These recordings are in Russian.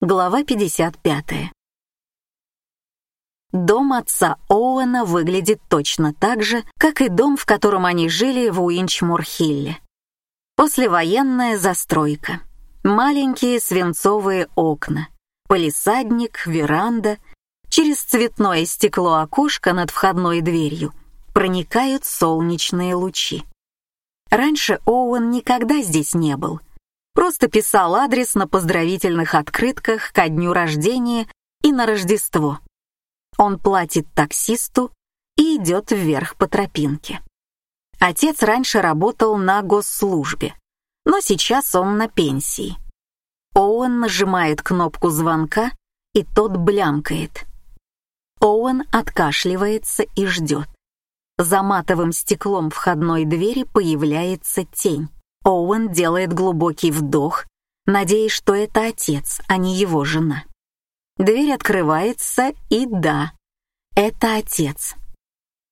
Глава 55. Дом отца Оуэна выглядит точно так же, как и дом, в котором они жили в Уинчмур-Хилле. Послевоенная застройка. Маленькие свинцовые окна. Полисадник, веранда. Через цветное стекло окошка над входной дверью проникают солнечные лучи. Раньше Оуэн никогда здесь не был — Просто писал адрес на поздравительных открытках ко дню рождения и на Рождество. Он платит таксисту и идет вверх по тропинке. Отец раньше работал на госслужбе, но сейчас он на пенсии. Оуэн нажимает кнопку звонка, и тот блямкает. Оуэн откашливается и ждет. За матовым стеклом входной двери появляется тень. Оуэн делает глубокий вдох, надеясь, что это отец, а не его жена. Дверь открывается, и да, это отец.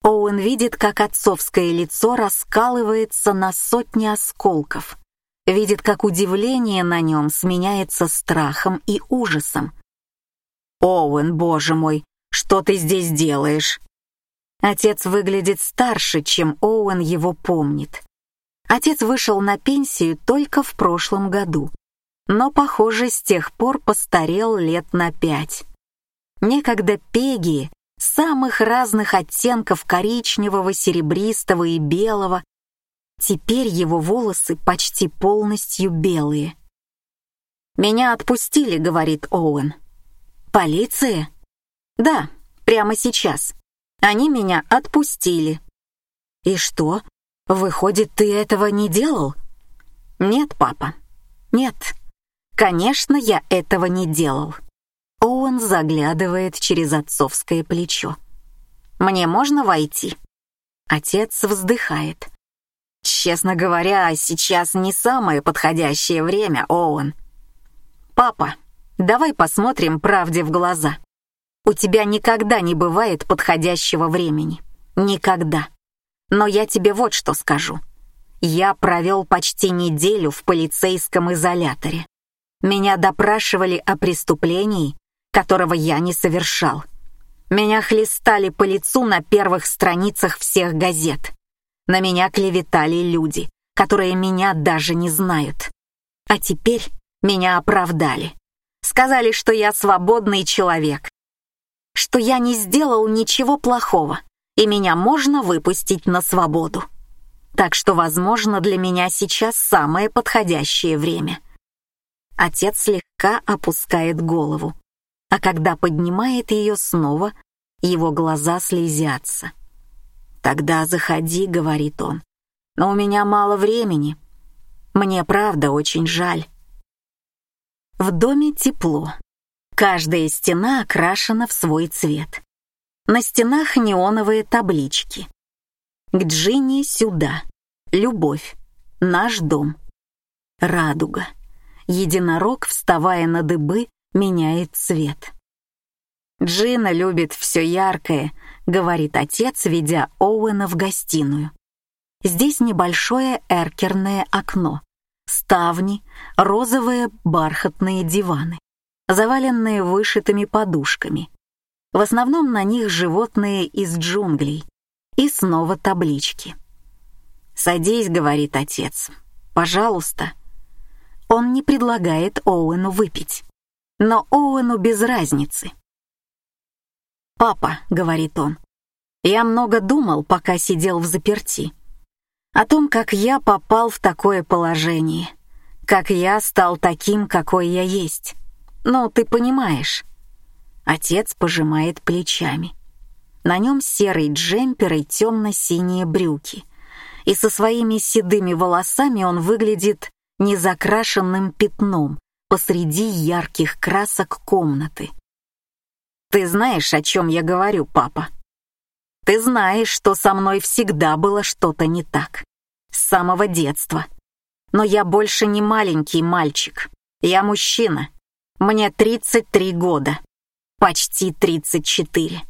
Оуэн видит, как отцовское лицо раскалывается на сотни осколков. Видит, как удивление на нем сменяется страхом и ужасом. «Оуэн, боже мой, что ты здесь делаешь?» Отец выглядит старше, чем Оуэн его помнит. Отец вышел на пенсию только в прошлом году, но, похоже, с тех пор постарел лет на пять. Некогда Пеги самых разных оттенков коричневого, серебристого и белого, теперь его волосы почти полностью белые. «Меня отпустили», — говорит Оуэн. «Полиция?» «Да, прямо сейчас. Они меня отпустили». «И что, Выходит, ты этого не делал? Нет, папа. Нет. Конечно, я этого не делал. Оуэн заглядывает через отцовское плечо. Мне можно войти? Отец вздыхает. Честно говоря, сейчас не самое подходящее время, Оуэн. Папа, давай посмотрим правде в глаза. У тебя никогда не бывает подходящего времени. Никогда. Но я тебе вот что скажу. Я провел почти неделю в полицейском изоляторе. Меня допрашивали о преступлении, которого я не совершал. Меня хлестали по лицу на первых страницах всех газет. На меня клеветали люди, которые меня даже не знают. А теперь меня оправдали. Сказали, что я свободный человек, что я не сделал ничего плохого и меня можно выпустить на свободу. Так что, возможно, для меня сейчас самое подходящее время. Отец слегка опускает голову, а когда поднимает ее снова, его глаза слезятся. «Тогда заходи», — говорит он, — «но у меня мало времени. Мне правда очень жаль». В доме тепло. Каждая стена окрашена в свой цвет. На стенах неоновые таблички. К Джинни сюда. Любовь. Наш дом. Радуга. Единорог, вставая на дыбы, меняет цвет. «Джина любит все яркое», — говорит отец, ведя Оуэна в гостиную. Здесь небольшое эркерное окно, ставни, розовые бархатные диваны, заваленные вышитыми подушками, в основном на них животные из джунглей. И снова таблички. «Садись», — говорит отец. «Пожалуйста». Он не предлагает Оуэну выпить. Но Оуэну без разницы. «Папа», — говорит он, — «я много думал, пока сидел в заперти. О том, как я попал в такое положение, как я стал таким, какой я есть. Ну, ты понимаешь». Отец пожимает плечами. На нем серый джемпер и темно-синие брюки. И со своими седыми волосами он выглядит незакрашенным пятном посреди ярких красок комнаты. «Ты знаешь, о чем я говорю, папа? Ты знаешь, что со мной всегда было что-то не так. С самого детства. Но я больше не маленький мальчик. Я мужчина. Мне 33 года почти 34.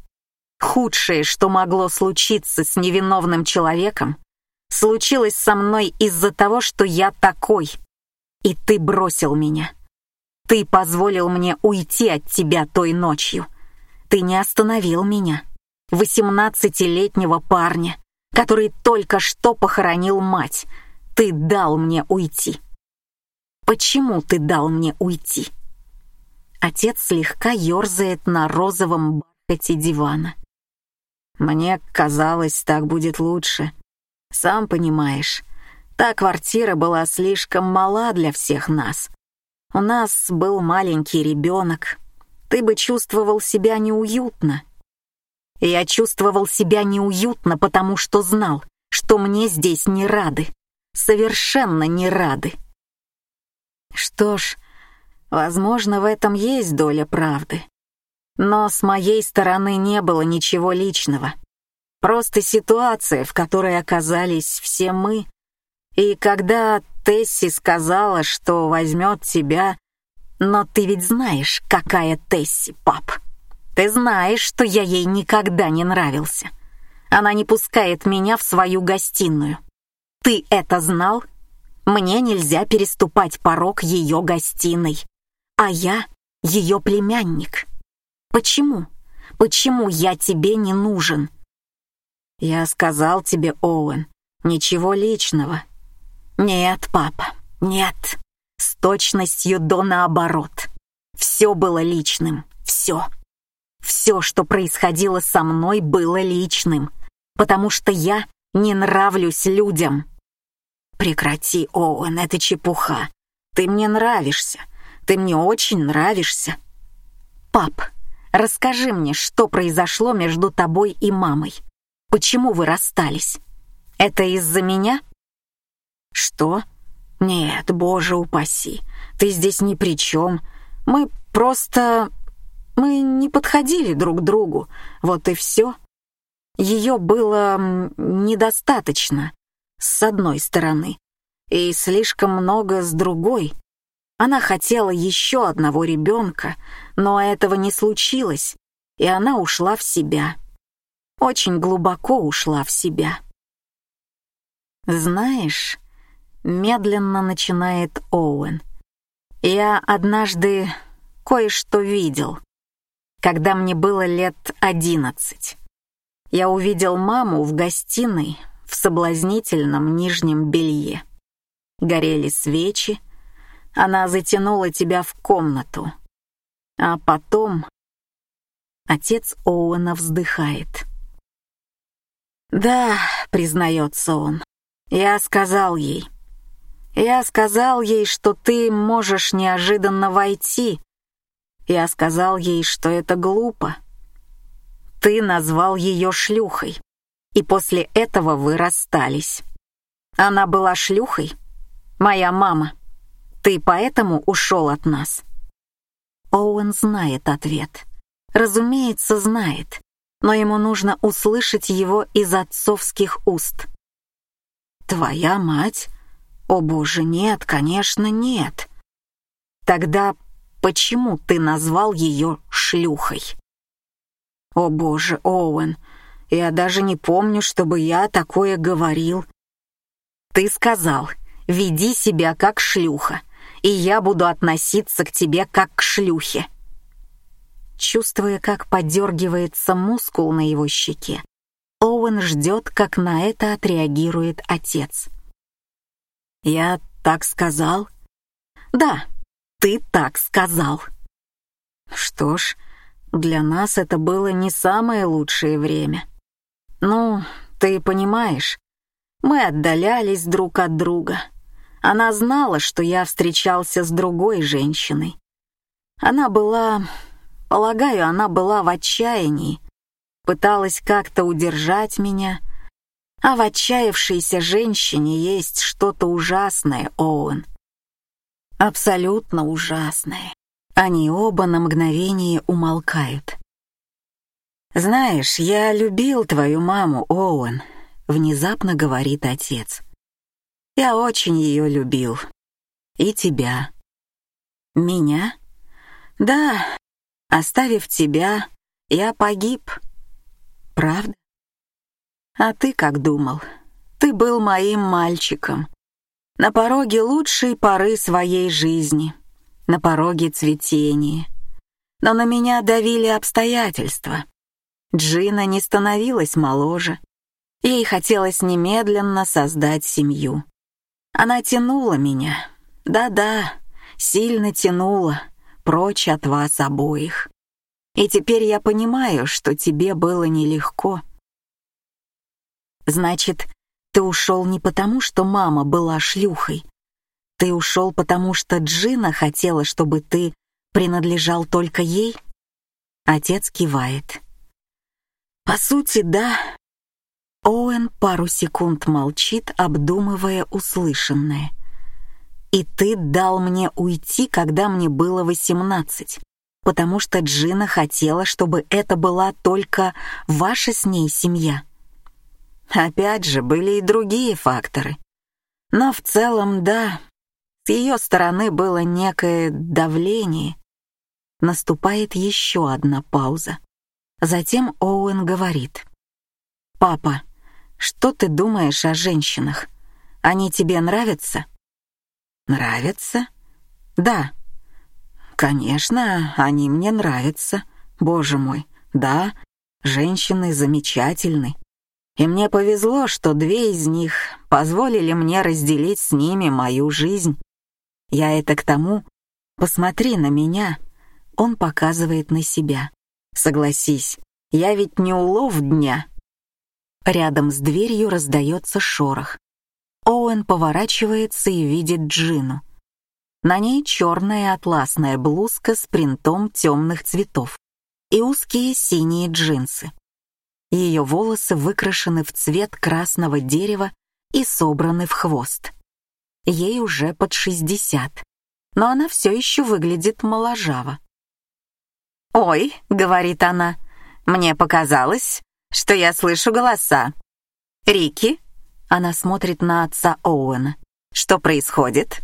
Худшее, что могло случиться с невиновным человеком, случилось со мной из-за того, что я такой. И ты бросил меня. Ты позволил мне уйти от тебя той ночью. Ты не остановил меня, восемнадцатилетнего парня, который только что похоронил мать. Ты дал мне уйти. Почему ты дал мне уйти? Отец слегка ерзает на розовом бархате дивана. Мне казалось, так будет лучше. Сам понимаешь, та квартира была слишком мала для всех нас. У нас был маленький ребенок. Ты бы чувствовал себя неуютно. Я чувствовал себя неуютно, потому что знал, что мне здесь не рады. Совершенно не рады. Что ж, возможно, в этом есть доля правды. Но с моей стороны не было ничего личного. Просто ситуация, в которой оказались все мы. И когда Тесси сказала, что возьмет тебя... Но ты ведь знаешь, какая Тесси, пап. Ты знаешь, что я ей никогда не нравился. Она не пускает меня в свою гостиную. Ты это знал? Мне нельзя переступать порог ее гостиной. А я ее племянник. Почему? Почему я тебе не нужен? Я сказал тебе, Оуэн, ничего личного. Нет, папа, нет. С точностью до наоборот. Все было личным, все. Все, что происходило со мной, было личным, потому что я не нравлюсь людям. Прекрати, Оуэн, это чепуха. Ты мне нравишься. Ты мне очень нравишься. Пап, расскажи мне, что произошло между тобой и мамой. Почему вы расстались? Это из-за меня? Что? Нет, боже упаси. Ты здесь ни при чем. Мы просто... Мы не подходили друг другу. Вот и все. Ее было недостаточно, с одной стороны, и слишком много с другой. Она хотела еще одного ребенка, но этого не случилось, и она ушла в себя очень глубоко ушла в себя. «Знаешь», — медленно начинает Оуэн, «я однажды кое-что видел, когда мне было лет одиннадцать. Я увидел маму в гостиной в соблазнительном нижнем белье. Горели свечи, она затянула тебя в комнату. А потом отец Оуэна вздыхает. «Да», — признается он, — «я сказал ей. Я сказал ей, что ты можешь неожиданно войти. Я сказал ей, что это глупо. Ты назвал ее шлюхой, и после этого вы расстались. Она была шлюхой? Моя мама. Ты поэтому ушел от нас?» Оуэн знает ответ. Разумеется, знает но ему нужно услышать его из отцовских уст. «Твоя мать? О боже, нет, конечно, нет. Тогда почему ты назвал ее шлюхой?» «О боже, Оуэн, я даже не помню, чтобы я такое говорил». «Ты сказал, веди себя как шлюха, и я буду относиться к тебе как к шлюхе». Чувствуя, как подергивается мускул на его щеке, Оуэн ждет, как на это отреагирует отец. «Я так сказал?» «Да, ты так сказал». «Что ж, для нас это было не самое лучшее время. Ну, ты понимаешь, мы отдалялись друг от друга. Она знала, что я встречался с другой женщиной. Она была Полагаю, она была в отчаянии, пыталась как-то удержать меня. А в отчаявшейся женщине есть что-то ужасное, Оуэн. Абсолютно ужасное. Они оба на мгновение умолкают. «Знаешь, я любил твою маму, Оуэн», — внезапно говорит отец. «Я очень ее любил. И тебя». «Меня?» «Да, Оставив тебя, я погиб. Правда? А ты как думал? Ты был моим мальчиком. На пороге лучшей поры своей жизни. на пороге цветения. Но на меня давили обстоятельства. Джина не становилась моложе. Ей хотелось немедленно создать семью. Она тянула меня. Да-да, сильно тянула, прочь от вас обоих. И теперь я понимаю, что тебе было нелегко. Значит, ты ушел не потому, что мама была шлюхой. Ты ушел потому, что Джина хотела, чтобы ты принадлежал только ей? Отец кивает. По сути, да. Оуэн пару секунд молчит, обдумывая услышанное. И ты дал мне уйти, когда мне было восемнадцать, потому что Джина хотела, чтобы это была только ваша с ней семья. Опять же, были и другие факторы. Но в целом, да, с ее стороны было некое давление. Наступает еще одна пауза. Затем Оуэн говорит. «Папа, что ты думаешь о женщинах? Они тебе нравятся?» «Нравятся?» «Да». «Конечно, они мне нравятся. Боже мой, да, женщины замечательны. И мне повезло, что две из них позволили мне разделить с ними мою жизнь. Я это к тому, посмотри на меня. Он показывает на себя. Согласись, я ведь не улов дня. Рядом с дверью раздается шорох. Оуэн поворачивается и видит Джину. На ней черная атласная блузка с принтом темных цветов и узкие синие джинсы. Ее волосы выкрашены в цвет красного дерева и собраны в хвост. Ей уже под 60, но она все еще выглядит моложаво. «Ой», — говорит она, — «мне показалось, что я слышу голоса. Рики?» Она смотрит на отца Оуэна. «Что происходит?»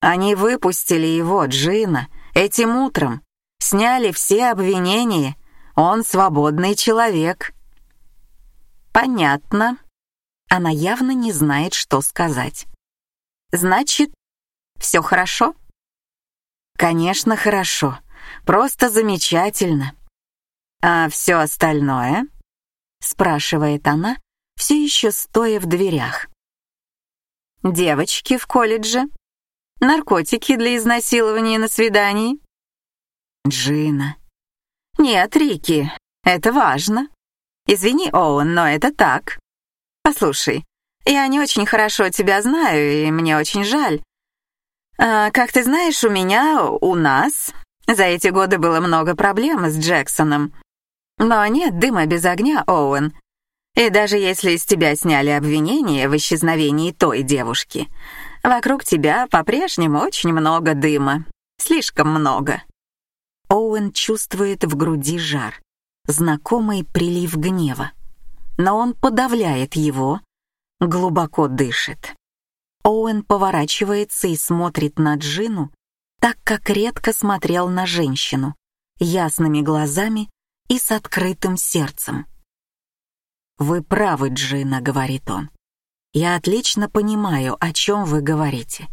«Они выпустили его, Джина, этим утром, сняли все обвинения он свободный человек». «Понятно». Она явно не знает, что сказать. «Значит, все хорошо?» «Конечно, хорошо. Просто замечательно». «А все остальное?» — спрашивает она, все еще стоя в дверях. «Девочки в колледже? Наркотики для изнасилования на свидании?» «Джина, «Нет, Рики, это важно. Извини, Оуэн, но это так. Послушай, я не очень хорошо тебя знаю, и мне очень жаль. А, как ты знаешь, у меня, у нас, за эти годы было много проблем с Джексоном. Но нет дыма без огня, Оуэн. И даже если с тебя сняли обвинение в исчезновении той девушки, вокруг тебя по-прежнему очень много дыма. Слишком много. Оуэн чувствует в груди жар, знакомый прилив гнева. Но он подавляет его, глубоко дышит. Оуэн поворачивается и смотрит на Джину так, как редко смотрел на женщину, ясными глазами и с открытым сердцем. «Вы правы, Джина», — говорит он. «Я отлично понимаю, о чем вы говорите.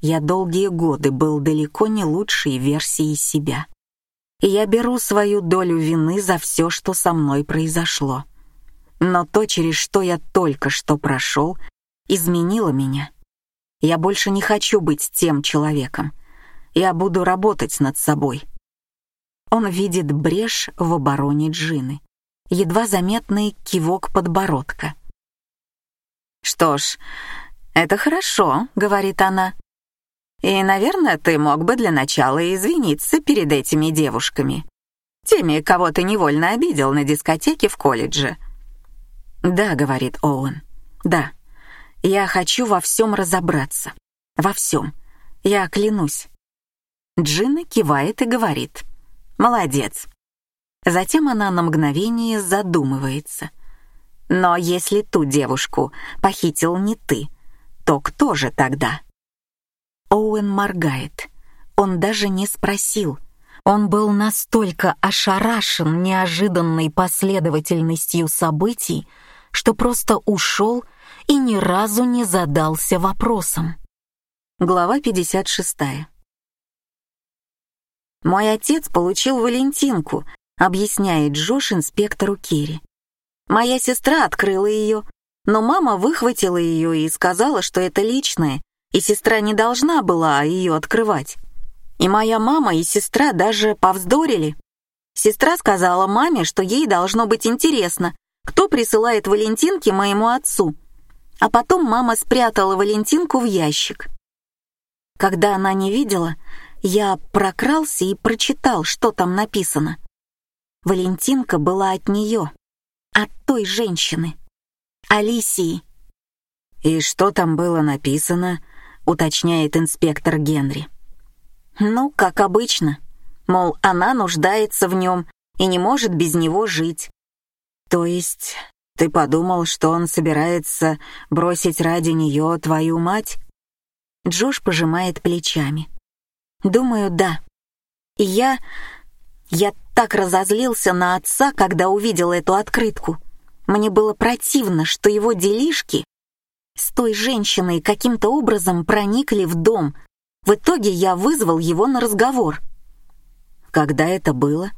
Я долгие годы был далеко не лучшей версией себя и я беру свою долю вины за все, что со мной произошло. Но то, через что я только что прошел, изменило меня. Я больше не хочу быть тем человеком. Я буду работать над собой. Он видит брешь в обороне Джины, едва заметный кивок подбородка. «Что ж, это хорошо», — говорит она. И, наверное, ты мог бы для начала извиниться перед этими девушками. Теми, кого ты невольно обидел на дискотеке в колледже. «Да», — говорит Оуэн, — «да. Я хочу во всем разобраться. Во всем. Я клянусь». Джина кивает и говорит «Молодец». Затем она на мгновение задумывается. «Но если ту девушку похитил не ты, то кто же тогда?» Оуэн моргает. Он даже не спросил. Он был настолько ошарашен неожиданной последовательностью событий, что просто ушел и ни разу не задался вопросом. Глава 56. Мой отец получил Валентинку, объясняет Джош инспектору Керри. Моя сестра открыла ее, но мама выхватила ее и сказала, что это личное, и сестра не должна была ее открывать. И моя мама и сестра даже повздорили. Сестра сказала маме, что ей должно быть интересно, кто присылает Валентинки моему отцу. А потом мама спрятала Валентинку в ящик. Когда она не видела, я прокрался и прочитал, что там написано. Валентинка была от нее, от той женщины, Алисии. «И что там было написано?» — уточняет инспектор Генри. «Ну, как обычно. Мол, она нуждается в нем и не может без него жить». «То есть ты подумал, что он собирается бросить ради нее твою мать?» Джош пожимает плечами. «Думаю, да. И я... я так разозлился на отца, когда увидел эту открытку. Мне было противно, что его делишки с той женщиной каким-то образом проникли в дом. В итоге я вызвал его на разговор. Когда это было?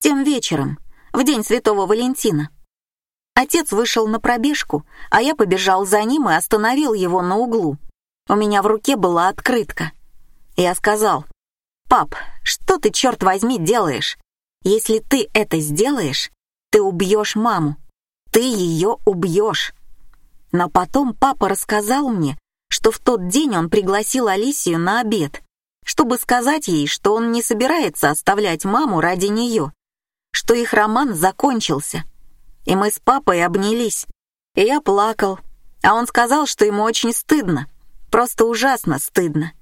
Тем вечером, в день Святого Валентина. Отец вышел на пробежку, а я побежал за ним и остановил его на углу. У меня в руке была открытка. Я сказал, «Пап, что ты, черт возьми, делаешь? Если ты это сделаешь, ты убьешь маму. Ты ее убьешь». Но потом папа рассказал мне, что в тот день он пригласил Алисию на обед, чтобы сказать ей, что он не собирается оставлять маму ради нее, что их роман закончился. И мы с папой обнялись, и я плакал, а он сказал, что ему очень стыдно, просто ужасно стыдно.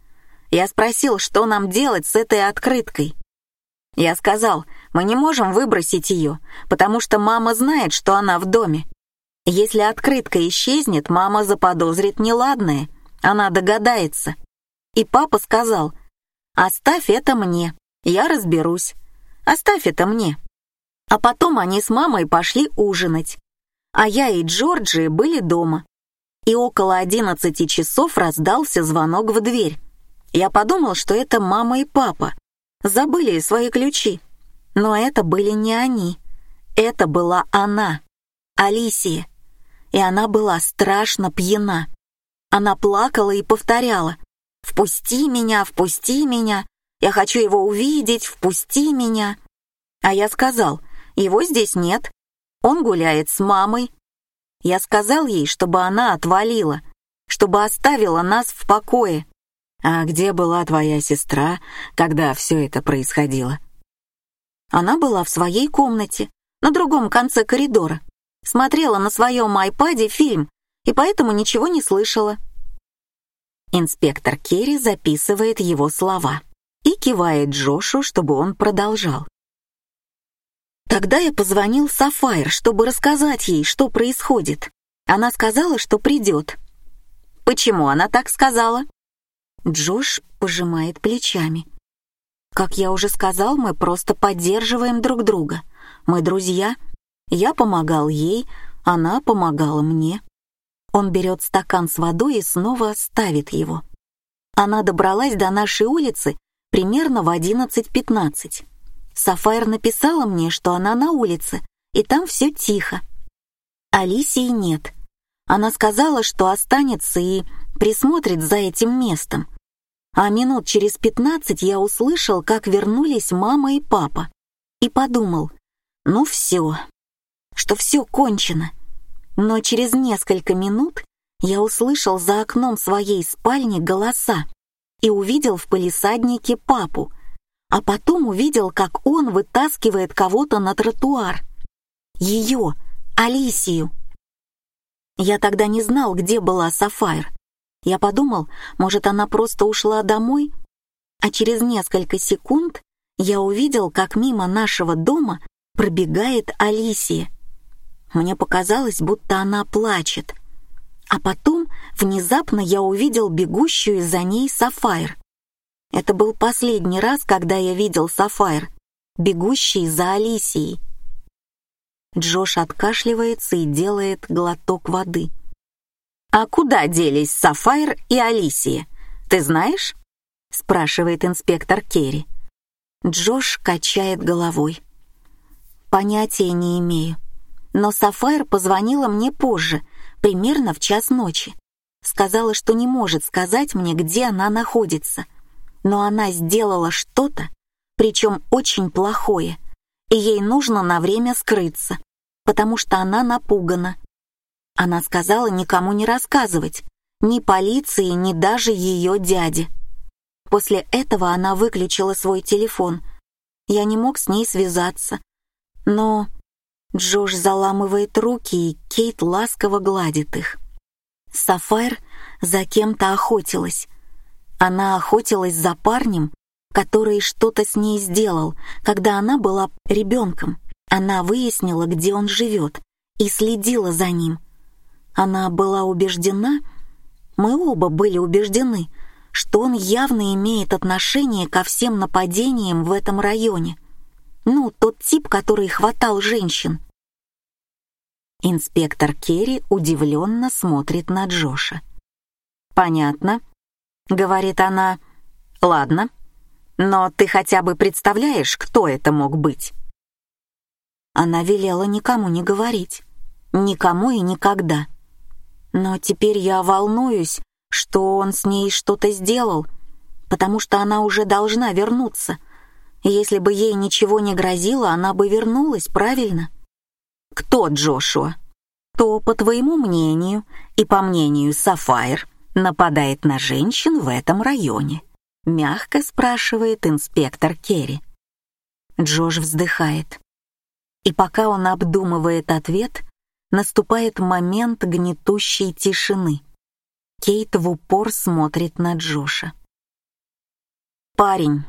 Я спросил, что нам делать с этой открыткой. Я сказал, мы не можем выбросить ее, потому что мама знает, что она в доме. Если открытка исчезнет, мама заподозрит неладное, она догадается. И папа сказал, оставь это мне, я разберусь, оставь это мне. А потом они с мамой пошли ужинать, а я и Джорджи были дома. И около одиннадцати часов раздался звонок в дверь. Я подумал, что это мама и папа. Забыли свои ключи. Но это были не они. Это была она, Алисия. И она была страшно пьяна. Она плакала и повторяла «Впусти меня, впусти меня, я хочу его увидеть, впусти меня». А я сказал «Его здесь нет, он гуляет с мамой». Я сказал ей, чтобы она отвалила, чтобы оставила нас в покое. «А где была твоя сестра, когда все это происходило?» Она была в своей комнате, на другом конце коридора. Смотрела на своем айпаде фильм и поэтому ничего не слышала. Инспектор Керри записывает его слова и кивает Джошу, чтобы он продолжал. Тогда я позвонил Сафайр, чтобы рассказать ей, что происходит. Она сказала, что придет. Почему она так сказала? Джош пожимает плечами. Как я уже сказал, мы просто поддерживаем друг друга. Мы друзья. Я помогал ей, она помогала мне. Он берет стакан с водой и снова ставит его. Она добралась до нашей улицы примерно в 11.15. Сафайр написала мне, что она на улице, и там все тихо. Алисии нет. Она сказала, что останется и присмотрит за этим местом а минут через пятнадцать я услышал, как вернулись мама и папа, и подумал, ну все, что все кончено. Но через несколько минут я услышал за окном своей спальни голоса и увидел в палисаднике папу, а потом увидел, как он вытаскивает кого-то на тротуар. Ее, Алисию. Я тогда не знал, где была Сафайр, я подумал, может, она просто ушла домой? А через несколько секунд я увидел, как мимо нашего дома пробегает Алисия. Мне показалось, будто она плачет. А потом внезапно я увидел бегущую за ней Сафайр. Это был последний раз, когда я видел Сафайр, бегущий за Алисией. Джош откашливается и делает глоток воды. «А куда делись Сафайр и Алисия? Ты знаешь?» — спрашивает инспектор Керри. Джош качает головой. Понятия не имею. Но Сафайр позвонила мне позже, примерно в час ночи. Сказала, что не может сказать мне, где она находится. Но она сделала что-то, причем очень плохое, и ей нужно на время скрыться, потому что она напугана. Она сказала никому не рассказывать, ни полиции, ни даже ее дяде. После этого она выключила свой телефон. Я не мог с ней связаться. Но Джош заламывает руки, и Кейт ласково гладит их. Сафайр за кем-то охотилась. Она охотилась за парнем, который что-то с ней сделал, когда она была ребенком. Она выяснила, где он живет, и следила за ним. Она была убеждена, мы оба были убеждены, что он явно имеет отношение ко всем нападениям в этом районе. Ну, тот тип, который хватал женщин. Инспектор Керри удивленно смотрит на Джоша. «Понятно», — говорит она. «Ладно, но ты хотя бы представляешь, кто это мог быть?» Она велела никому не говорить. Никому и никогда. Но теперь я волнуюсь, что он с ней что-то сделал, потому что она уже должна вернуться. Если бы ей ничего не грозило, она бы вернулась, правильно? Кто Джошуа? Кто, по твоему мнению и по мнению Сафайр, нападает на женщин в этом районе? Мягко спрашивает инспектор Керри. Джош вздыхает. И пока он обдумывает ответ, наступает момент гнетущей тишины. Кейт в упор смотрит на Джоша. «Парень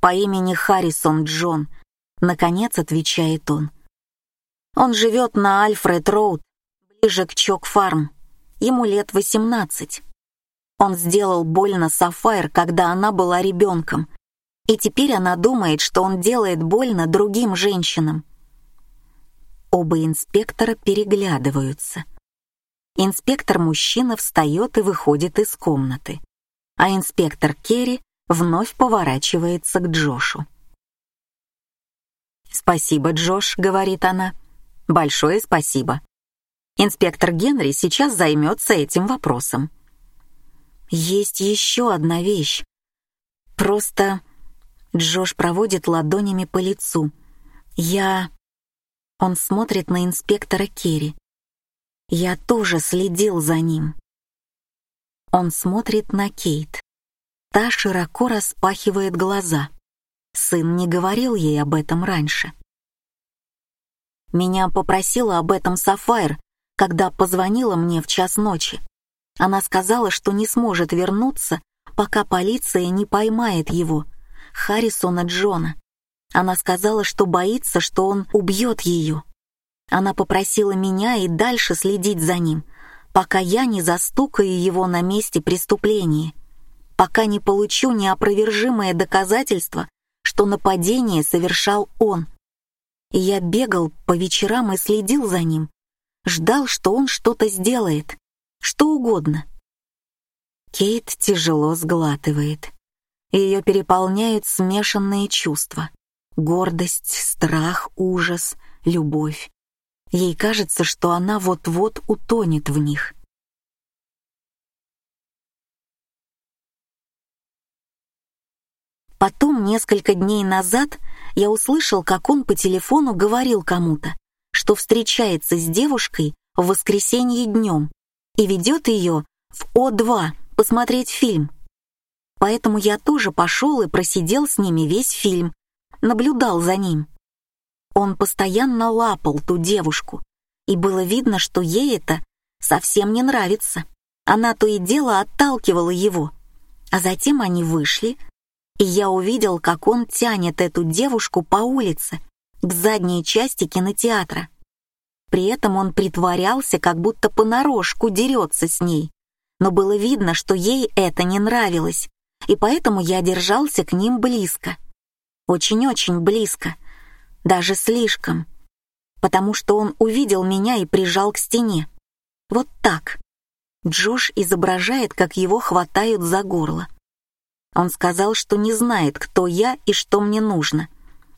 по имени Харрисон Джон», — наконец отвечает он. «Он живет на Альфред-Роуд, ближе к Чок-Фарм. Ему лет восемнадцать. Он сделал больно Сафайр, когда она была ребенком, и теперь она думает, что он делает больно другим женщинам». Оба инспектора переглядываются. Инспектор-мужчина встает и выходит из комнаты, а инспектор Керри вновь поворачивается к Джошу. «Спасибо, Джош», — говорит она. «Большое спасибо. Инспектор Генри сейчас займется этим вопросом». «Есть еще одна вещь. Просто...» Джош проводит ладонями по лицу. «Я...» Он смотрит на инспектора Керри. Я тоже следил за ним. Он смотрит на Кейт. Та широко распахивает глаза. Сын не говорил ей об этом раньше. Меня попросила об этом Сафайр, когда позвонила мне в час ночи. Она сказала, что не сможет вернуться, пока полиция не поймает его, Харрисона Джона. Она сказала, что боится, что он убьет ее. Она попросила меня и дальше следить за ним, пока я не застукаю его на месте преступления, пока не получу неопровержимое доказательство, что нападение совершал он. И я бегал по вечерам и следил за ним, ждал, что он что-то сделает, что угодно. Кейт тяжело сглатывает. Ее переполняют смешанные чувства. Гордость, страх, ужас, любовь. Ей кажется, что она вот-вот утонет в них. Потом, несколько дней назад, я услышал, как он по телефону говорил кому-то, что встречается с девушкой в воскресенье днем и ведет ее в О2 посмотреть фильм. Поэтому я тоже пошел и просидел с ними весь фильм, наблюдал за ним. Он постоянно лапал ту девушку, и было видно, что ей это совсем не нравится. Она то и дело отталкивала его. А затем они вышли, и я увидел, как он тянет эту девушку по улице, к задней части кинотеатра. При этом он притворялся, как будто понарошку дерется с ней. Но было видно, что ей это не нравилось, и поэтому я держался к ним близко. Очень-очень близко — даже слишком, потому что он увидел меня и прижал к стене. Вот так. Джош изображает, как его хватают за горло. Он сказал, что не знает, кто я и что мне нужно.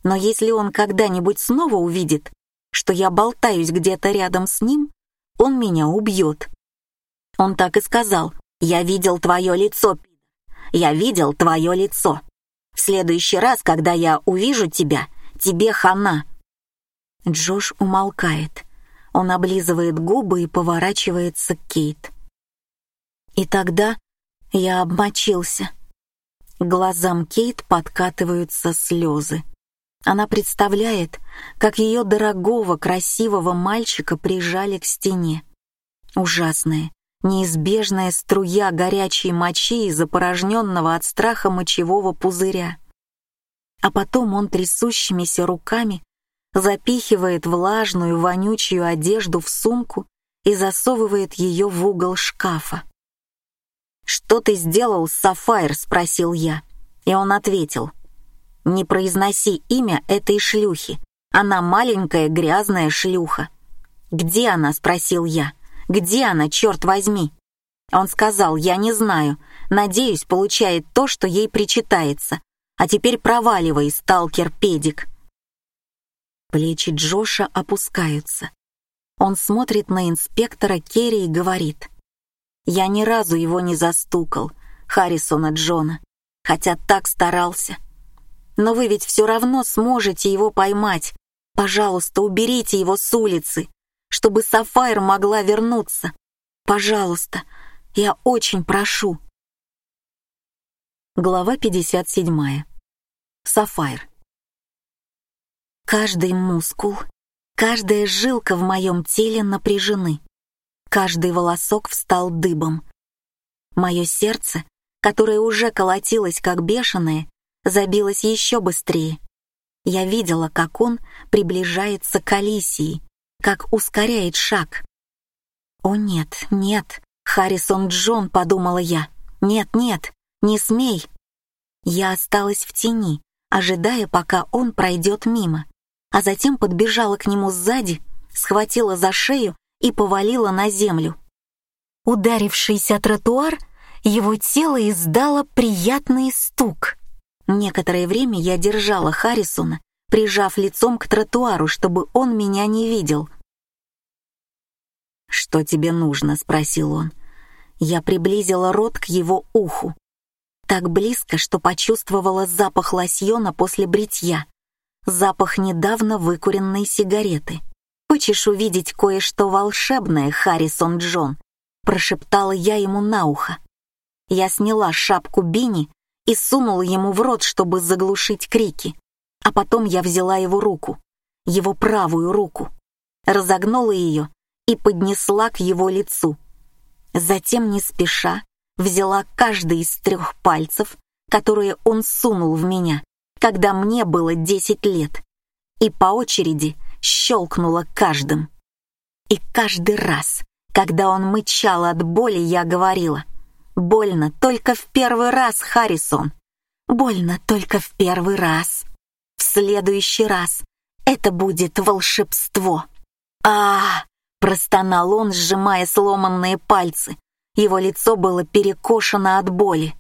Но если он когда-нибудь снова увидит, что я болтаюсь где-то рядом с ним, он меня убьет. Он так и сказал, «Я видел твое лицо, я видел твое лицо. В следующий раз, когда я увижу тебя, тебе хана». Джош умолкает. Он облизывает губы и поворачивается к Кейт. И тогда я обмочился. Глазам Кейт подкатываются слезы. Она представляет, как ее дорогого, красивого мальчика прижали к стене. Ужасная, неизбежная струя горячей мочи из опорожненного от страха мочевого пузыря. А потом он трясущимися руками запихивает влажную, вонючую одежду в сумку и засовывает ее в угол шкафа. «Что ты сделал Сафайр?» — спросил я. И он ответил. «Не произноси имя этой шлюхи. Она маленькая грязная шлюха». «Где она?» — спросил я. «Где она, черт возьми?» Он сказал, «Я не знаю. Надеюсь, получает то, что ей причитается. А теперь проваливай, сталкер-педик». Плечи Джоша опускаются. Он смотрит на инспектора Керри и говорит. «Я ни разу его не застукал, Харрисона Джона, хотя так старался. Но вы ведь все равно сможете его поймать. Пожалуйста, уберите его с улицы, чтобы Сафайр могла вернуться. Пожалуйста, я очень прошу». Глава 57. Сафайр. Каждый мускул, каждая жилка в моем теле напряжены. Каждый волосок встал дыбом. Мое сердце, которое уже колотилось как бешеное, забилось еще быстрее. Я видела, как он приближается к Алисии, как ускоряет шаг. «О нет, нет, Харрисон Джон», — подумала я. «Нет, нет, не смей». Я осталась в тени, ожидая, пока он пройдет мимо а затем подбежала к нему сзади, схватила за шею и повалила на землю. Ударившись о тротуар, его тело издало приятный стук. Некоторое время я держала Харрисона, прижав лицом к тротуару, чтобы он меня не видел. «Что тебе нужно?» — спросил он. Я приблизила рот к его уху. Так близко, что почувствовала запах лосьона после бритья запах недавно выкуренной сигареты. «Хочешь увидеть кое-что волшебное, Харрисон Джон?» прошептала я ему на ухо. Я сняла шапку Бини и сунула ему в рот, чтобы заглушить крики. А потом я взяла его руку, его правую руку, разогнула ее и поднесла к его лицу. Затем, не спеша, взяла каждый из трех пальцев, которые он сунул в меня, когда мне было 10 лет, и по очереди щелкнула каждым. И каждый раз, когда он мычал от боли, я говорила, «Больно только в первый раз, Харрисон. Больно только в первый раз. Следующий раз это будет волшебство». -а простонал он, сжимая сломанные пальцы. Его лицо было перекошено от боли.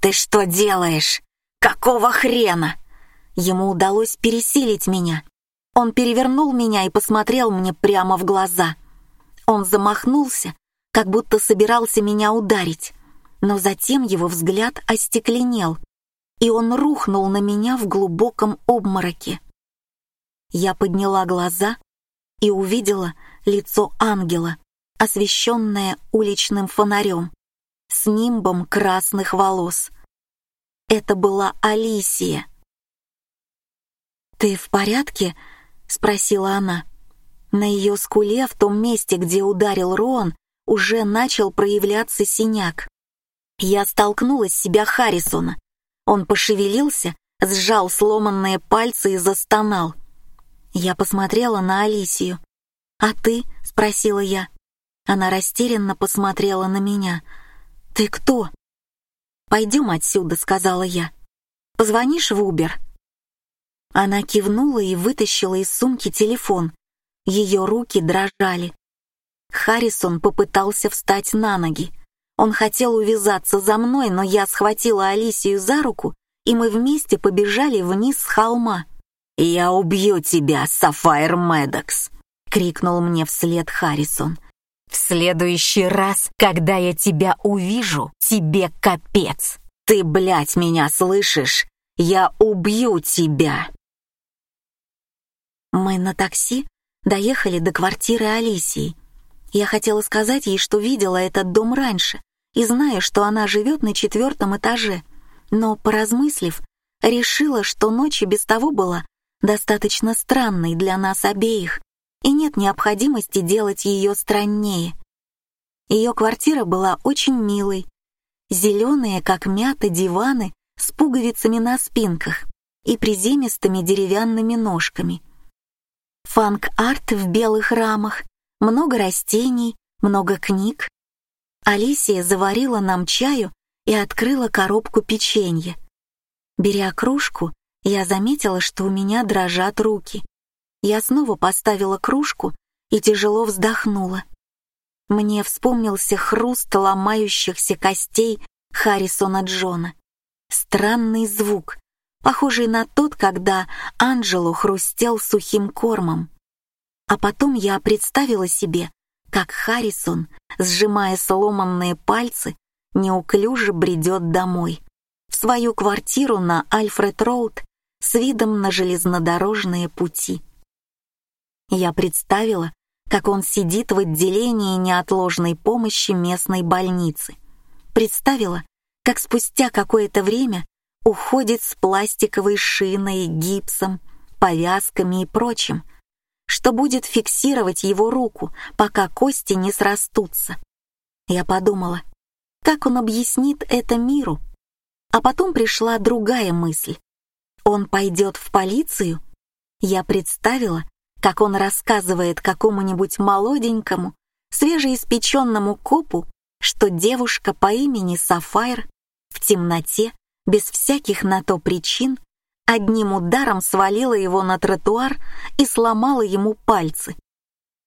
«Ты что делаешь? Какого хрена? Ему удалось пересилить меня. Он перевернул меня и посмотрел мне прямо в глаза. Он замахнулся, как будто собирался меня ударить, но затем его взгляд остекленел, и он рухнул на меня в глубоком обмороке. Я подняла глаза и увидела лицо ангела, освещенное уличным фонарем, с нимбом красных волос — это была Алисия. «Ты в порядке?» — спросила она. На ее скуле, в том месте, где ударил Рон, уже начал проявляться синяк. Я столкнула с себя Харрисона. Он пошевелился, сжал сломанные пальцы и застонал. Я посмотрела на Алисию. «А ты?» — спросила я. Она растерянно посмотрела на меня. «Ты кто?» «Пойдем отсюда», — сказала я. «Позвонишь в Убер?» Она кивнула и вытащила из сумки телефон. Ее руки дрожали. Харрисон попытался встать на ноги. Он хотел увязаться за мной, но я схватила Алисию за руку, и мы вместе побежали вниз с холма. «Я убью тебя, Сафайр Медокс!» — крикнул мне вслед Харрисон. «В следующий раз, когда я тебя увижу, тебе капец! Ты, блядь, меня слышишь? Я убью тебя!» Мы на такси доехали до квартиры Алисии. Я хотела сказать ей, что видела этот дом раньше и знаю, что она живет на четвертом этаже, но, поразмыслив, решила, что ночь и без того была достаточно странной для нас обеих, и нет необходимости делать ее страннее. Ее квартира была очень милой. Зеленые, как мята, диваны с пуговицами на спинках и приземистыми деревянными ножками. Фанк-арт в белых рамах, много растений, много книг. Алисия заварила нам чаю и открыла коробку печенья. Беря кружку, я заметила, что у меня дрожат руки. Я снова поставила кружку и тяжело вздохнула. Мне вспомнился хруст ломающихся костей Харрисона Джона. Странный звук, похожий на тот, когда Анджело хрустел сухим кормом. А потом я представила себе, как Харрисон, сжимая сломанные пальцы, неуклюже бредет домой, в свою квартиру на Альфред-Роуд с видом на железнодорожные пути. Я представила, как он сидит в отделении неотложной помощи местной больницы. Представила, как спустя какое-то время уходит с пластиковой шиной, гипсом, повязками и прочим, что будет фиксировать его руку, пока кости не срастутся. Я подумала, как он объяснит это миру? А потом пришла другая мысль. Он пойдет в полицию? Я представила, как он рассказывает какому-нибудь молоденькому, свежеиспеченному копу, что девушка по имени Сафайр в темноте, без всяких на то причин, одним ударом свалила его на тротуар и сломала ему пальцы.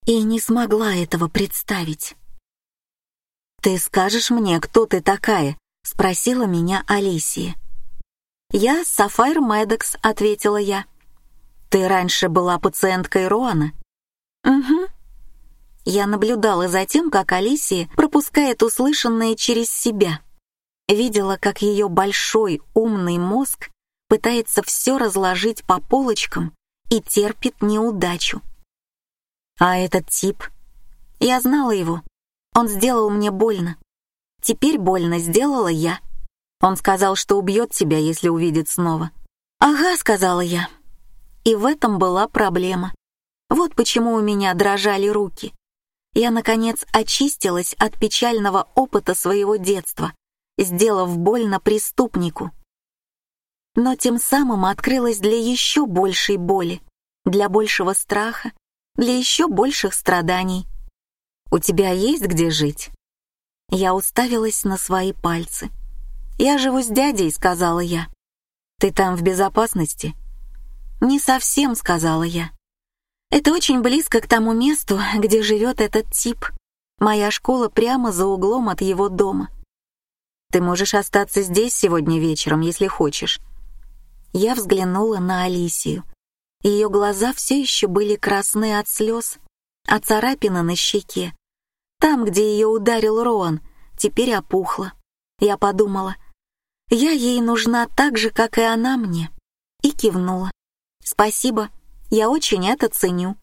И не смогла этого представить. «Ты скажешь мне, кто ты такая?» — спросила меня Алисия. «Я Сафайр Медекс», — ответила я. «Ты раньше была пациенткой Роана?» «Угу». Я наблюдала за тем, как Алисия пропускает услышанное через себя. Видела, как ее большой умный мозг пытается все разложить по полочкам и терпит неудачу. А этот тип... Я знала его. Он сделал мне больно. Теперь больно сделала я. Он сказал, что убьет тебя, если увидит снова. «Ага», — сказала я. И в этом была проблема. Вот почему у меня дрожали руки. Я, наконец, очистилась от печального опыта своего детства, сделав больно преступнику. Но тем самым открылась для еще большей боли, для большего страха, для еще больших страданий. «У тебя есть где жить?» Я уставилась на свои пальцы. «Я живу с дядей», — сказала я. «Ты там в безопасности?» «Не совсем», — сказала я. «Это очень близко к тому месту, где живет этот тип. Моя школа прямо за углом от его дома. Ты можешь остаться здесь сегодня вечером, если хочешь». Я взглянула на Алисию. Ее глаза все еще были красны от слез, а царапина на щеке там, где ее ударил Роан, теперь опухла. Я подумала, я ей нужна так же, как и она мне. И кивнула. Спасибо, я очень это ценю.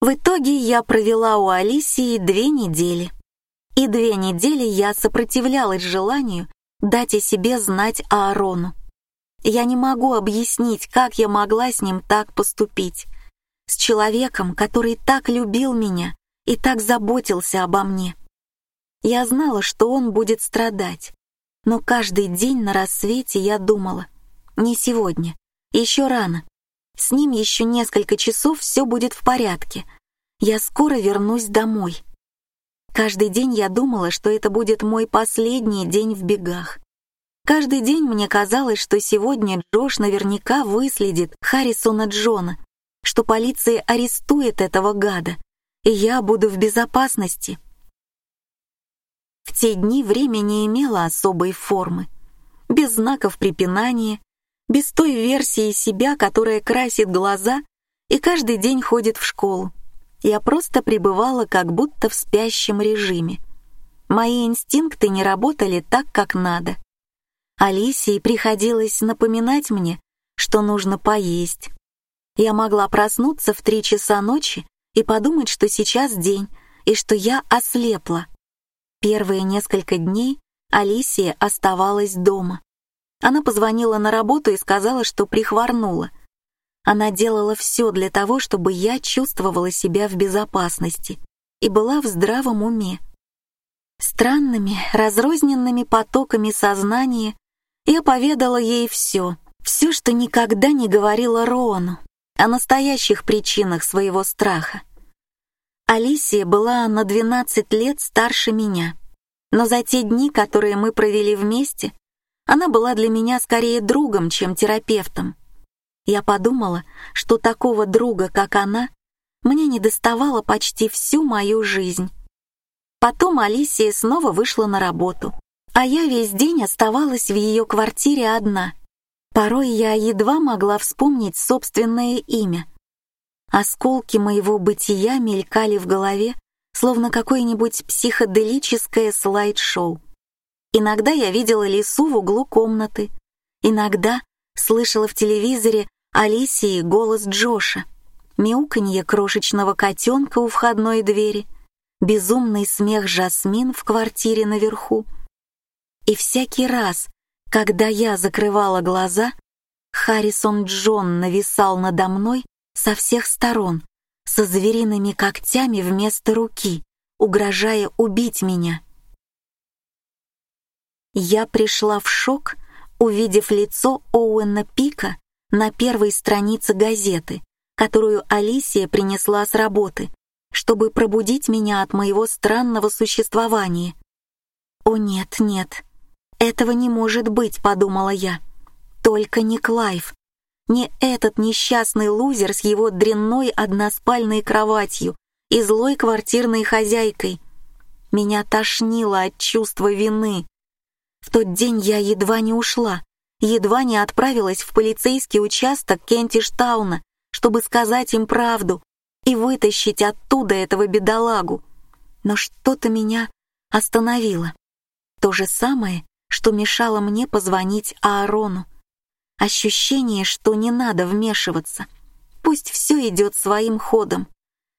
В итоге я провела у Алисии две недели. И две недели я сопротивлялась желанию дать о себе знать Аарону. Я не могу объяснить, как я могла с ним так поступить. С человеком, который так любил меня и так заботился обо мне. Я знала, что он будет страдать, но каждый день на рассвете я думала, не сегодня, еще рано. С ним еще несколько часов все будет в порядке. Я скоро вернусь домой. Каждый день я думала, что это будет мой последний день в бегах. Каждый день мне казалось, что сегодня Джош наверняка выследит Харрисона Джона, что полиция арестует этого гада, и я буду в безопасности. В те дни время не имело особой формы. Без знаков препинания, без той версии себя, которая красит глаза и каждый день ходит в школу. Я просто пребывала как будто в спящем режиме. Мои инстинкты не работали так, как надо. Алисии приходилось напоминать мне, что нужно поесть. Я могла проснуться в три часа ночи и подумать, что сейчас день, и что я ослепла. Первые несколько дней Алисия оставалась дома. Она позвонила на работу и сказала, что прихворнула. Она делала все для того, чтобы я чувствовала себя в безопасности и была в здравом уме. Странными, разрозненными потоками сознания я поведала ей все, все, что никогда не говорила Роану, о настоящих причинах своего страха. Алисия была на 12 лет старше меня, но за те дни, которые мы провели вместе, она была для меня скорее другом, чем терапевтом. Я подумала, что такого друга, как она, мне не доставало почти всю мою жизнь. Потом Алисия снова вышла на работу а я весь день оставалась в ее квартире одна. Порой я едва могла вспомнить собственное имя. Осколки моего бытия мелькали в голове, словно какое-нибудь психоделическое слайд-шоу. Иногда я видела лису в углу комнаты, иногда слышала в телевизоре Алисии голос Джоша, мяуканье крошечного котенка у входной двери, безумный смех Жасмин в квартире наверху — и всякий раз, когда я закрывала глаза, Харрисон Джон нависал надо мной со всех сторон, со звериными когтями вместо руки, угрожая убить меня. Я пришла в шок, увидев лицо Оуэна Пика на первой странице газеты, которую Алисия принесла с работы, чтобы пробудить меня от моего странного существования. О нет, нет, «Этого не может быть», — подумала я. «Только не Клайв. Не этот несчастный лузер с его дрянной односпальной кроватью и злой квартирной хозяйкой. Меня тошнило от чувства вины. В тот день я едва не ушла, едва не отправилась в полицейский участок Кентиштауна, чтобы сказать им правду и вытащить оттуда этого бедолагу. Но что-то меня остановило. То же самое, что мешало мне позвонить Аарону. Ощущение, что не надо вмешиваться. Пусть все идет своим ходом.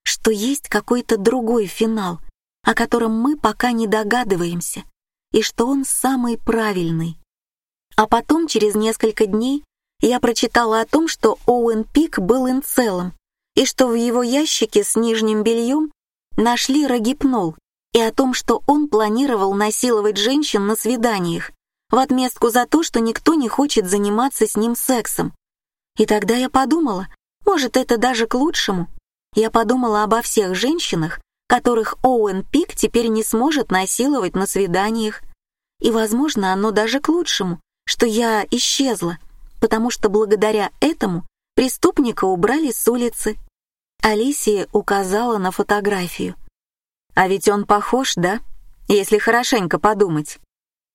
Что есть какой-то другой финал, о котором мы пока не догадываемся, и что он самый правильный. А потом, через несколько дней, я прочитала о том, что Оуэн Пик был инцелом, и что в его ящике с нижним бельем нашли рогипнол, и о том, что он планировал насиловать женщин на свиданиях в отместку за то, что никто не хочет заниматься с ним сексом. И тогда я подумала, может, это даже к лучшему. Я подумала обо всех женщинах, которых Оуэн Пик теперь не сможет насиловать на свиданиях. И, возможно, оно даже к лучшему, что я исчезла, потому что благодаря этому преступника убрали с улицы. Алисия указала на фотографию — а ведь он похож, да? Если хорошенько подумать.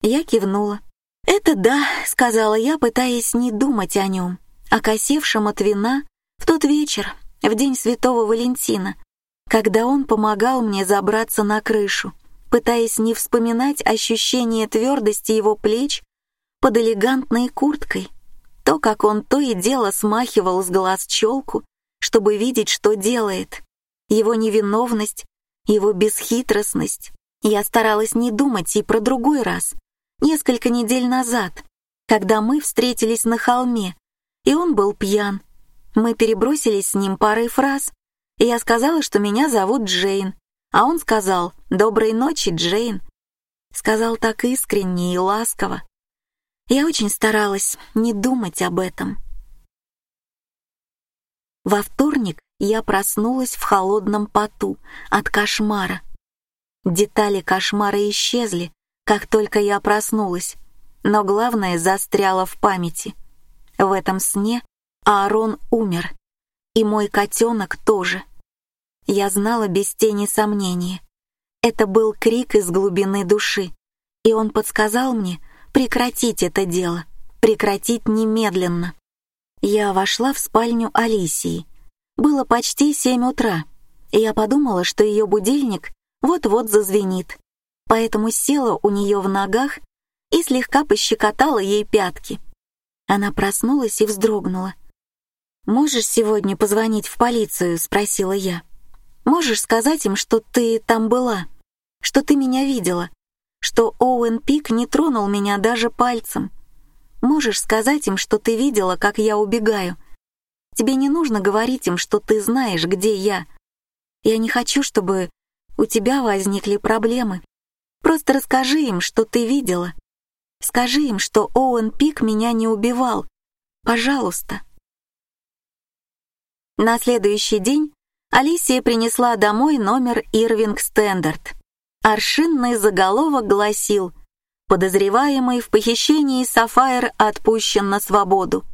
Я кивнула. «Это да», — сказала я, пытаясь не думать о нем, окосевшем от вина в тот вечер, в день Святого Валентина, когда он помогал мне забраться на крышу, пытаясь не вспоминать ощущение твердости его плеч под элегантной курткой, то, как он то и дело смахивал с глаз челку, чтобы видеть, что делает, его невиновность, его бесхитростность. Я старалась не думать и про другой раз, несколько недель назад, когда мы встретились на холме, и он был пьян. Мы перебросились с ним парой фраз, и я сказала, что меня зовут Джейн, а он сказал «Доброй ночи, Джейн». Сказал так искренне и ласково. Я очень старалась не думать об этом. Во вторник я проснулась в холодном поту от кошмара. Детали кошмара исчезли, как только я проснулась, но главное застряло в памяти. В этом сне Аарон умер, и мой котенок тоже. Я знала без тени сомнения. Это был крик из глубины души, и он подсказал мне прекратить это дело, прекратить немедленно. Я вошла в спальню Алисии. Было почти семь утра, и я подумала, что ее будильник вот-вот зазвенит, поэтому села у нее в ногах и слегка пощекотала ей пятки. Она проснулась и вздрогнула. «Можешь сегодня позвонить в полицию?» — спросила я. «Можешь сказать им, что ты там была, что ты меня видела, что Оуэн Пик не тронул меня даже пальцем. Можешь сказать им, что ты видела, как я убегаю. Тебе не нужно говорить им, что ты знаешь, где я. Я не хочу, чтобы у тебя возникли проблемы. Просто расскажи им, что ты видела. Скажи им, что Оуэн Пик меня не убивал. Пожалуйста. На следующий день Алисия принесла домой номер Ирвинг Стендарт. Аршинный заголовок гласил «Подозреваемый в похищении Сафайр отпущен на свободу».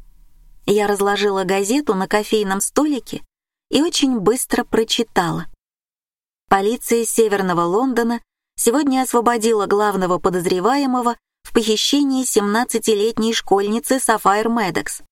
Я разложила газету на кофейном столике и очень быстро прочитала. Полиция Северного Лондона сегодня освободила главного подозреваемого в похищении 17-летней школьницы Сафайр Медекс.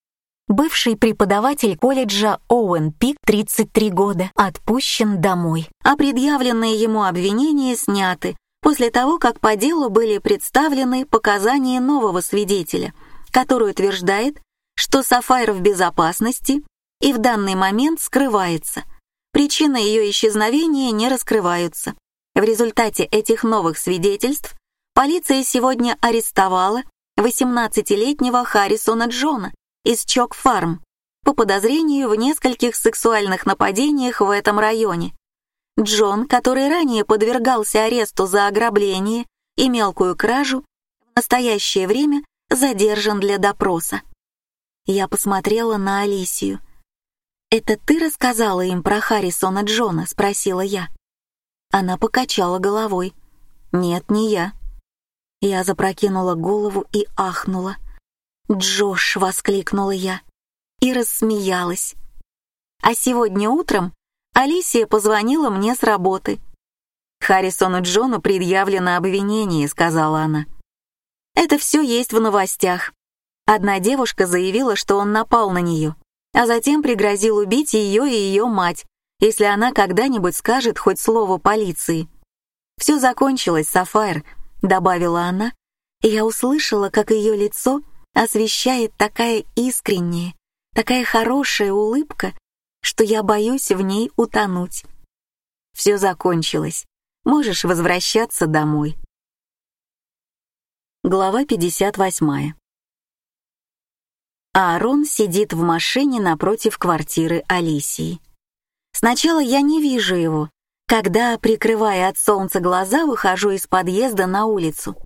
Бывший преподаватель колледжа Оуэн Пик, 33 года, отпущен домой, а предъявленные ему обвинения сняты после того, как по делу были представлены показания нового свидетеля, который утверждает, что Сафайр в безопасности и в данный момент скрывается. Причины ее исчезновения не раскрываются. В результате этих новых свидетельств полиция сегодня арестовала 18-летнего Харрисона Джона, из Чок-Фарм по подозрению в нескольких сексуальных нападениях в этом районе. Джон, который ранее подвергался аресту за ограбление и мелкую кражу, в настоящее время задержан для допроса. Я посмотрела на Алисию. «Это ты рассказала им про Харрисона Джона?» — спросила я. Она покачала головой. «Нет, не я». Я запрокинула голову и ахнула. «Джош!» — воскликнула я и рассмеялась. А сегодня утром Алисия позвонила мне с работы. «Харрисону Джону предъявлено обвинение», — сказала она. «Это все есть в новостях. Одна девушка заявила, что он напал на нее, а затем пригрозил убить ее и ее мать, если она когда-нибудь скажет хоть слово полиции. «Все закончилось, Сафайр», — добавила она, и я услышала, как ее лицо — освещает такая искренняя, такая хорошая улыбка, что я боюсь в ней утонуть. Все закончилось. Можешь возвращаться домой. Глава 58. Аарон сидит в машине напротив квартиры Алисии. Сначала я не вижу его, когда, прикрывая от солнца глаза, выхожу из подъезда на улицу.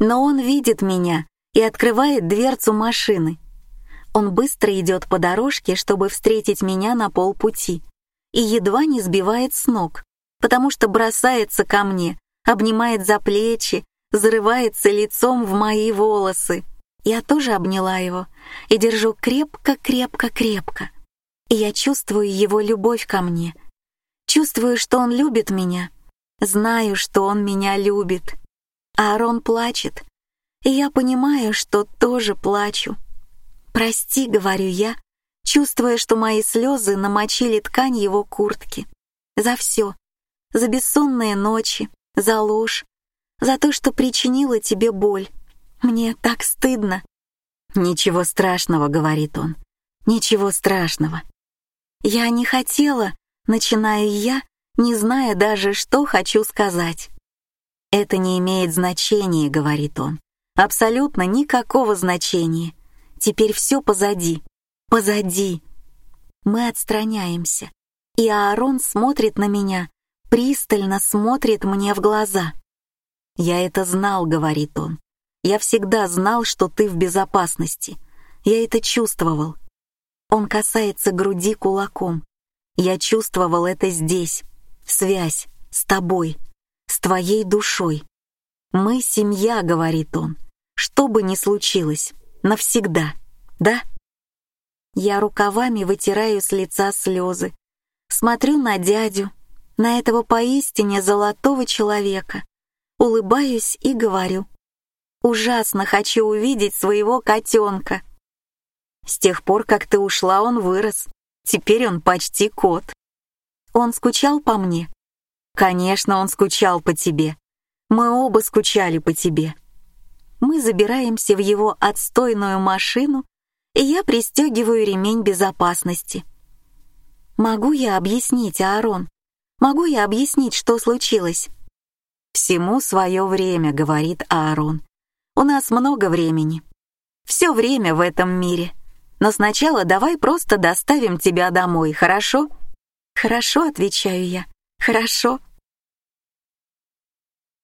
Но он видит меня и открывает дверцу машины. Он быстро идет по дорожке, чтобы встретить меня на полпути, и едва не сбивает с ног, потому что бросается ко мне, обнимает за плечи, зарывается лицом в мои волосы. Я тоже обняла его и держу крепко-крепко-крепко. И я чувствую его любовь ко мне. Чувствую, что он любит меня. Знаю, что он меня любит. Аарон плачет, и я понимаю, что тоже плачу. «Прости», — говорю я, чувствуя, что мои слезы намочили ткань его куртки. За все. За бессонные ночи, за ложь, за то, что причинила тебе боль. Мне так стыдно. «Ничего страшного», — говорит он. «Ничего страшного». «Я не хотела», — начинаю я, не зная даже, что хочу сказать. «Это не имеет значения», — говорит он. Абсолютно никакого значения. Теперь все позади. Позади. Мы отстраняемся. И Аарон смотрит на меня, пристально смотрит мне в глаза. «Я это знал», — говорит он. «Я всегда знал, что ты в безопасности. Я это чувствовал». Он касается груди кулаком. «Я чувствовал это здесь. Связь с тобой, с твоей душой. «Мы семья», — говорит он. «Что бы ни случилось, навсегда, да?» Я рукавами вытираю с лица слезы, смотрю на дядю, на этого поистине золотого человека. Улыбаюсь и говорю. Ужасно хочу увидеть своего котенка. С тех пор, как ты ушла, он вырос. Теперь он почти кот. Он скучал по мне? Конечно, он скучал по тебе. Мы оба скучали по тебе. Мы забираемся в его отстойную машину, и я пристегиваю ремень безопасности. Могу я объяснить, Аарон? Могу я объяснить, что случилось? Всему свое время, говорит Аарон. У нас много времени. Все время в этом мире. Но сначала давай просто доставим тебя домой, хорошо? Хорошо, отвечаю я. Хорошо.